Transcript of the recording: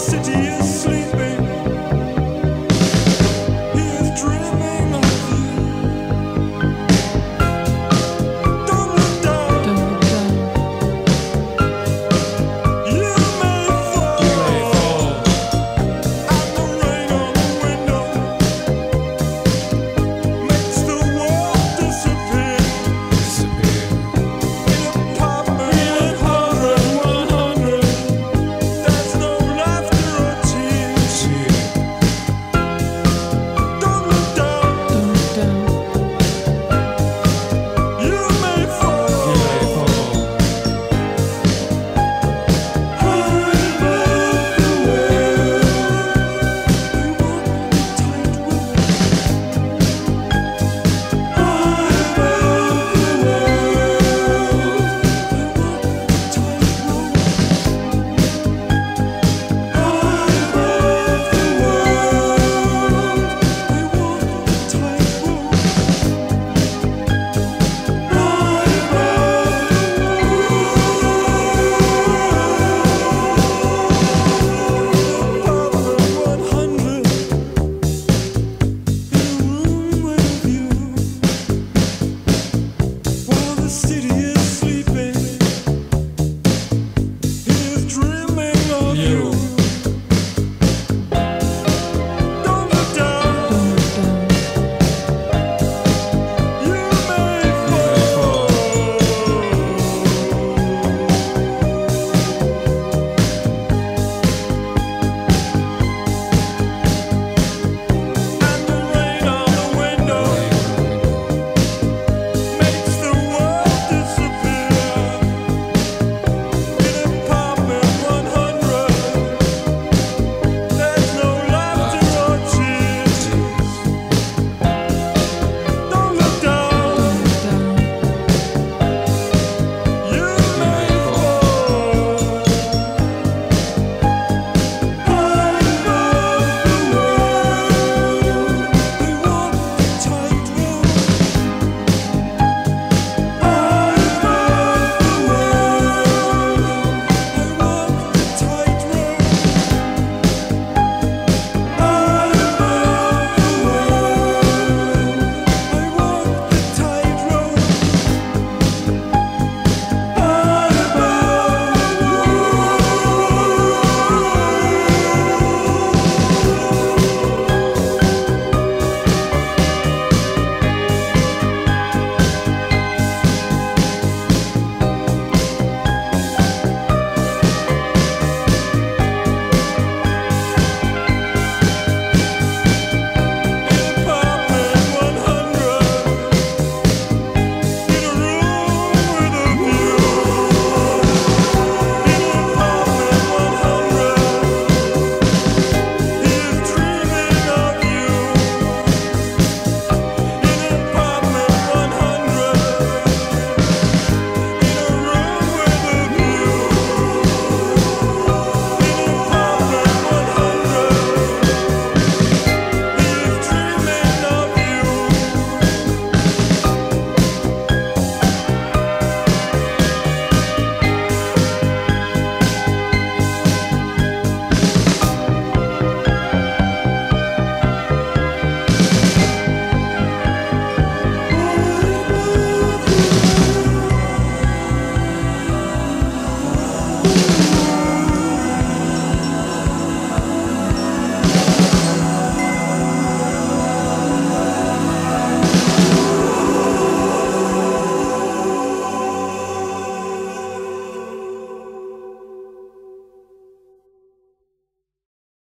city